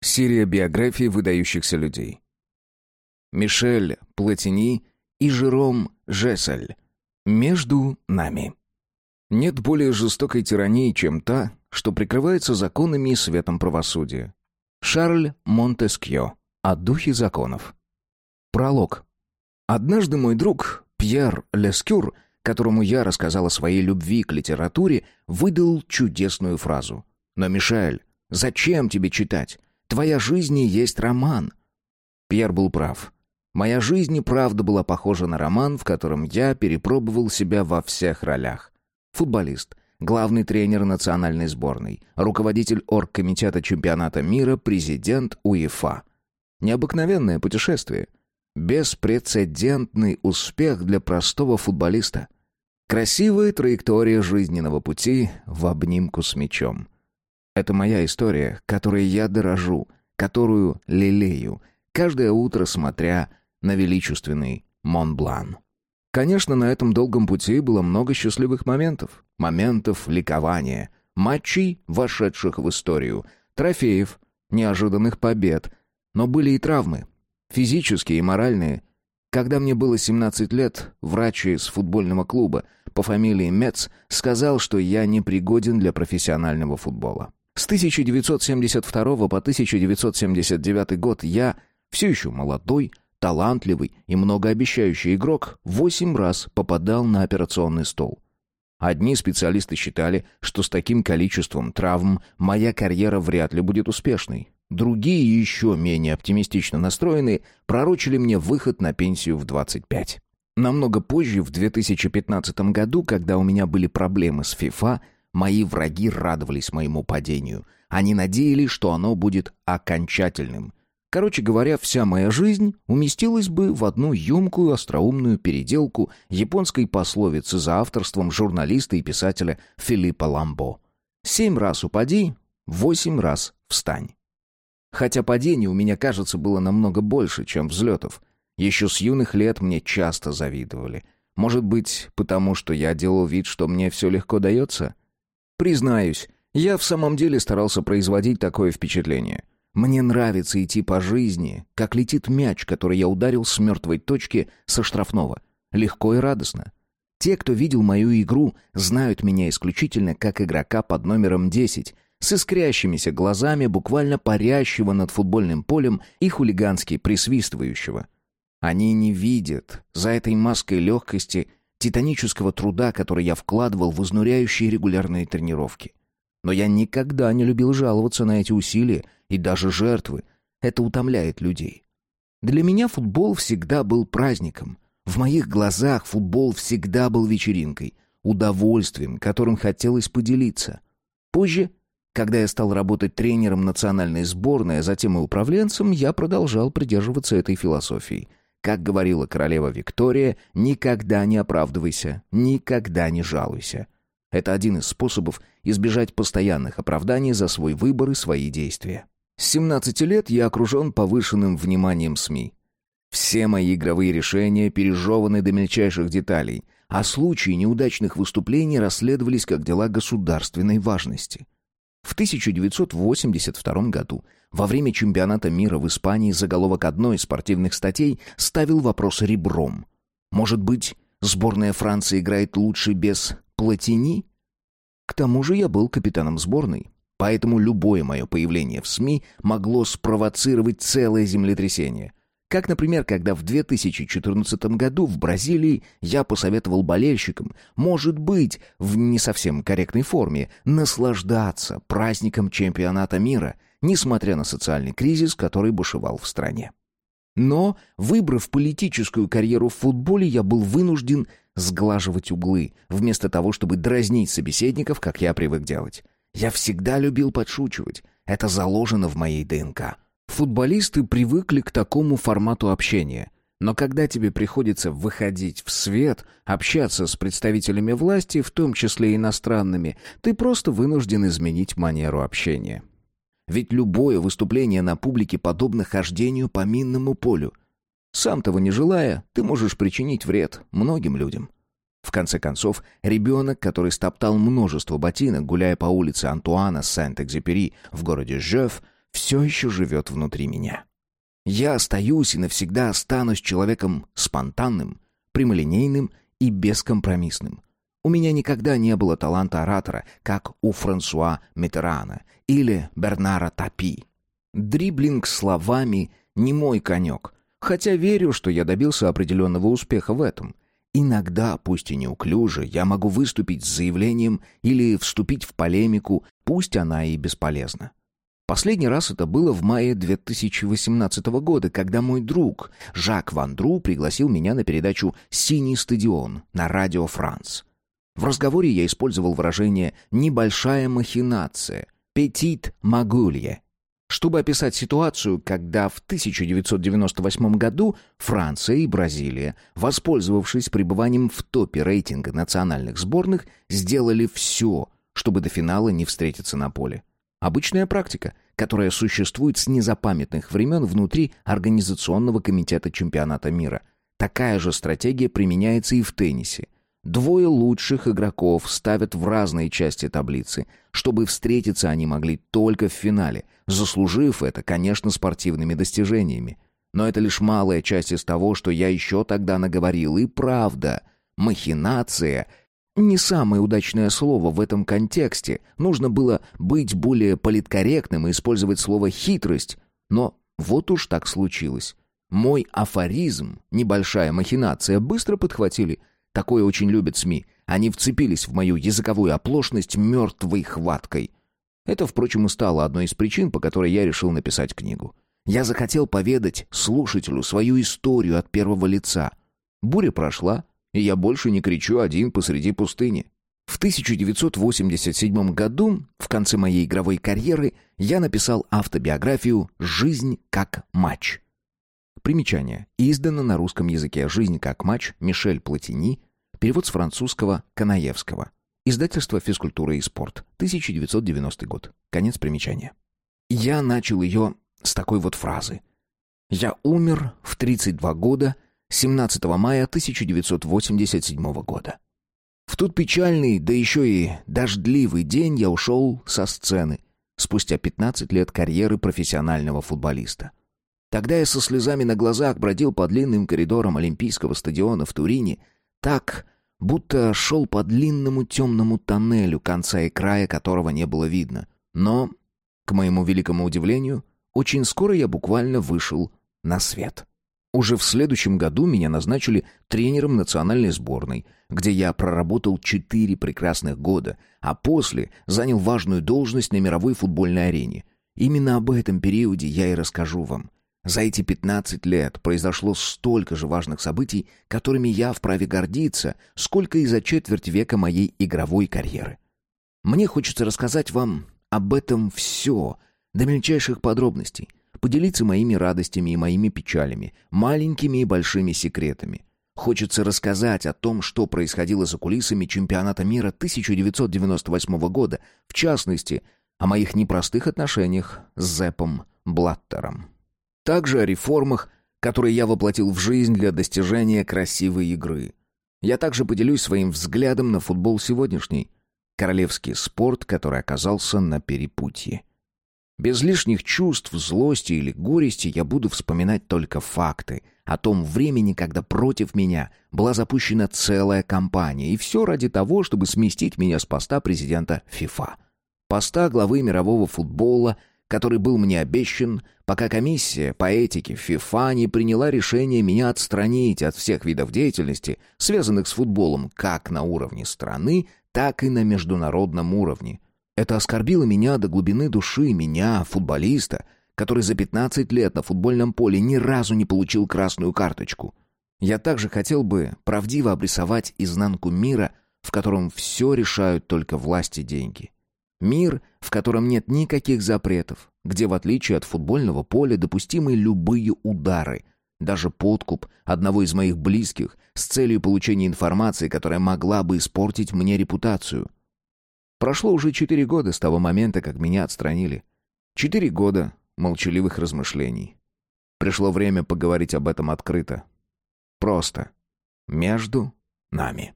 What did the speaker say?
Серия биографий выдающихся людей. Мишель Платини и Жером Жесель. Между нами. Нет более жестокой тирании, чем та, что прикрывается законами и светом правосудия. Шарль Монтескьё. О духе законов. Пролог. Однажды мой друг Пьер Лескюр, которому я рассказал о своей любви к литературе, выдал чудесную фразу. «Но, Мишель, зачем тебе читать? Твоя жизнь и есть роман». Пьер был прав. Моя жизнь и правда была похожа на роман, в котором я перепробовал себя во всех ролях. Футболист, главный тренер национальной сборной, руководитель оргкомитета чемпионата мира, президент УЕФА. Необыкновенное путешествие. Беспрецедентный успех для простого футболиста. Красивая траектория жизненного пути в обнимку с мячом. Это моя история, которой я дорожу, которую лелею, каждое утро смотря на величественный Монблан. Конечно, на этом долгом пути было много счастливых моментов, моментов ликования, матчей, вошедших в историю, трофеев, неожиданных побед, но были и травмы, физические и моральные. Когда мне было 17 лет, врач из футбольного клуба по фамилии Мец сказал, что я непригоден для профессионального футбола. С 1972 по 1979 год я, все еще молодой, талантливый и многообещающий игрок, восемь раз попадал на операционный стол. Одни специалисты считали, что с таким количеством травм моя карьера вряд ли будет успешной. Другие, еще менее оптимистично настроенные, пророчили мне выход на пенсию в 25. Намного позже, в 2015 году, когда у меня были проблемы с ФИФА, мои враги радовались моему падению. Они надеялись, что оно будет окончательным. Короче говоря, вся моя жизнь уместилась бы в одну емкую остроумную переделку японской пословицы за авторством журналиста и писателя Филиппа Ламбо. «Семь раз упади, восемь раз встань». Хотя падений у меня, кажется, было намного больше, чем взлетов. Еще с юных лет мне часто завидовали. Может быть, потому что я делал вид, что мне все легко дается? Признаюсь, я в самом деле старался производить такое впечатление — мне нравится идти по жизни, как летит мяч, который я ударил с мертвой точки со штрафного. Легко и радостно. Те, кто видел мою игру, знают меня исключительно как игрока под номером 10, с искрящимися глазами, буквально парящего над футбольным полем и хулигански присвистывающего. Они не видят за этой маской легкости титанического труда, который я вкладывал в изнуряющие регулярные тренировки. Но я никогда не любил жаловаться на эти усилия и даже жертвы. Это утомляет людей. Для меня футбол всегда был праздником. В моих глазах футбол всегда был вечеринкой, удовольствием, которым хотелось поделиться. Позже, когда я стал работать тренером национальной сборной, а затем и управленцем, я продолжал придерживаться этой философии. Как говорила королева Виктория, никогда не оправдывайся, никогда не жалуйся. Это один из способов избежать постоянных оправданий за свой выбор и свои действия. С 17 лет я окружен повышенным вниманием СМИ. Все мои игровые решения пережеваны до мельчайших деталей, а случаи неудачных выступлений расследовались как дела государственной важности. В 1982 году, во время чемпионата мира в Испании, заголовок одной из спортивных статей ставил вопрос ребром. Может быть, сборная Франции играет лучше без Платини? К тому же я был капитаном сборной, поэтому любое мое появление в СМИ могло спровоцировать целое землетрясение. Как, например, когда в 2014 году в Бразилии я посоветовал болельщикам, может быть, в не совсем корректной форме, наслаждаться праздником чемпионата мира, несмотря на социальный кризис, который бушевал в стране. Но, выбрав политическую карьеру в футболе, я был вынужден сглаживать углы, вместо того, чтобы дразнить собеседников, как я привык делать. Я всегда любил подшучивать. Это заложено в моей ДНК. Футболисты привыкли к такому формату общения. Но когда тебе приходится выходить в свет, общаться с представителями власти, в том числе иностранными, ты просто вынужден изменить манеру общения. Ведь любое выступление на публике подобно хождению по минному полю. Сам того не желая, ты можешь причинить вред многим людям. В конце концов, ребенок, который стоптал множество ботинок, гуляя по улице Антуана Сент-Экзюпери в городе Жёв, все еще живет внутри меня. Я остаюсь и навсегда останусь человеком спонтанным, прямолинейным и бескомпромиссным. У меня никогда не было таланта оратора, как у Франсуа Митерана или Бернара Тапи. Дриблинг словами не мой конек, хотя верю, что я добился определенного успеха в этом. Иногда, пусть и неуклюже, я могу выступить с заявлением или вступить в полемику, пусть она и бесполезна. Последний раз это было в мае 2018 года, когда мой друг Жак Вандру пригласил меня на передачу «Синий стадион» на радио «Франс». В разговоре я использовал выражение «небольшая махинация», «петит магулье», чтобы описать ситуацию, когда в 1998 году Франция и Бразилия, воспользовавшись пребыванием в топе рейтинга национальных сборных, сделали все, чтобы до финала не встретиться на поле. Обычная практика, которая существует с незапамятных времен внутри Организационного комитета чемпионата мира. Такая же стратегия применяется и в теннисе. Двое лучших игроков ставят в разные части таблицы, чтобы встретиться они могли только в финале, заслужив это, конечно, спортивными достижениями. Но это лишь малая часть из того, что я еще тогда наговорил, и правда. Махинация не самое удачное слово в этом контексте. Нужно было быть более политкорректным и использовать слово «хитрость». Но вот уж так случилось. Мой афоризм, небольшая махинация, быстро подхватили. Такое очень любят СМИ. Они вцепились в мою языковую оплошность мертвой хваткой. Это, впрочем, и стало одной из причин, по которой я решил написать книгу. Я захотел поведать слушателю свою историю от первого лица. Буря прошла, и я больше не кричу один посреди пустыни. В 1987 году, в конце моей игровой карьеры, я написал автобиографию «Жизнь как матч». Примечание. Издано на русском языке «Жизнь как матч» Мишель Платини, перевод с французского Канаевского. Издательство «Физкультура и спорт», 1990 год. Конец примечания. Я начал ее с такой вот фразы. «Я умер в 32 года 17 мая 1987 года. В тот печальный, да еще и дождливый день я ушел со сцены, спустя 15 лет карьеры профессионального футболиста. Тогда я со слезами на глазах бродил по длинным коридорам Олимпийского стадиона в Турине, так, будто шел по длинному темному тоннелю, конца и края которого не было видно. Но, к моему великому удивлению, очень скоро я буквально вышел на свет. Уже в следующем году меня назначили тренером национальной сборной, где я проработал четыре прекрасных года, а после занял важную должность на мировой футбольной арене. Именно об этом периоде я и расскажу вам. За эти 15 лет произошло столько же важных событий, которыми я вправе гордиться, сколько и за четверть века моей игровой карьеры. Мне хочется рассказать вам об этом все, до мельчайших подробностей, поделиться моими радостями и моими печалями, маленькими и большими секретами. Хочется рассказать о том, что происходило за кулисами чемпионата мира 1998 года, в частности, о моих непростых отношениях с Зепом Блаттером. Также о реформах, которые я воплотил в жизнь для достижения красивой игры. Я также поделюсь своим взглядом на футбол сегодняшний, королевский спорт, который оказался на перепутье. Без лишних чувств, злости или горести я буду вспоминать только факты о том времени, когда против меня была запущена целая кампания, и все ради того, чтобы сместить меня с поста президента ФИФА. Поста главы мирового футбола, который был мне обещан, пока комиссия по этике ФИФА не приняла решение меня отстранить от всех видов деятельности, связанных с футболом как на уровне страны, так и на международном уровне – это оскорбило меня до глубины души, меня, футболиста, который за 15 лет на футбольном поле ни разу не получил красную карточку. Я также хотел бы правдиво обрисовать изнанку мира, в котором все решают только власти и деньги. Мир, в котором нет никаких запретов, где, в отличие от футбольного поля, допустимы любые удары, даже подкуп одного из моих близких с целью получения информации, которая могла бы испортить мне репутацию – Прошло уже четыре года с того момента, как меня отстранили. Четыре года молчаливых размышлений. Пришло время поговорить об этом открыто. Просто. Между нами.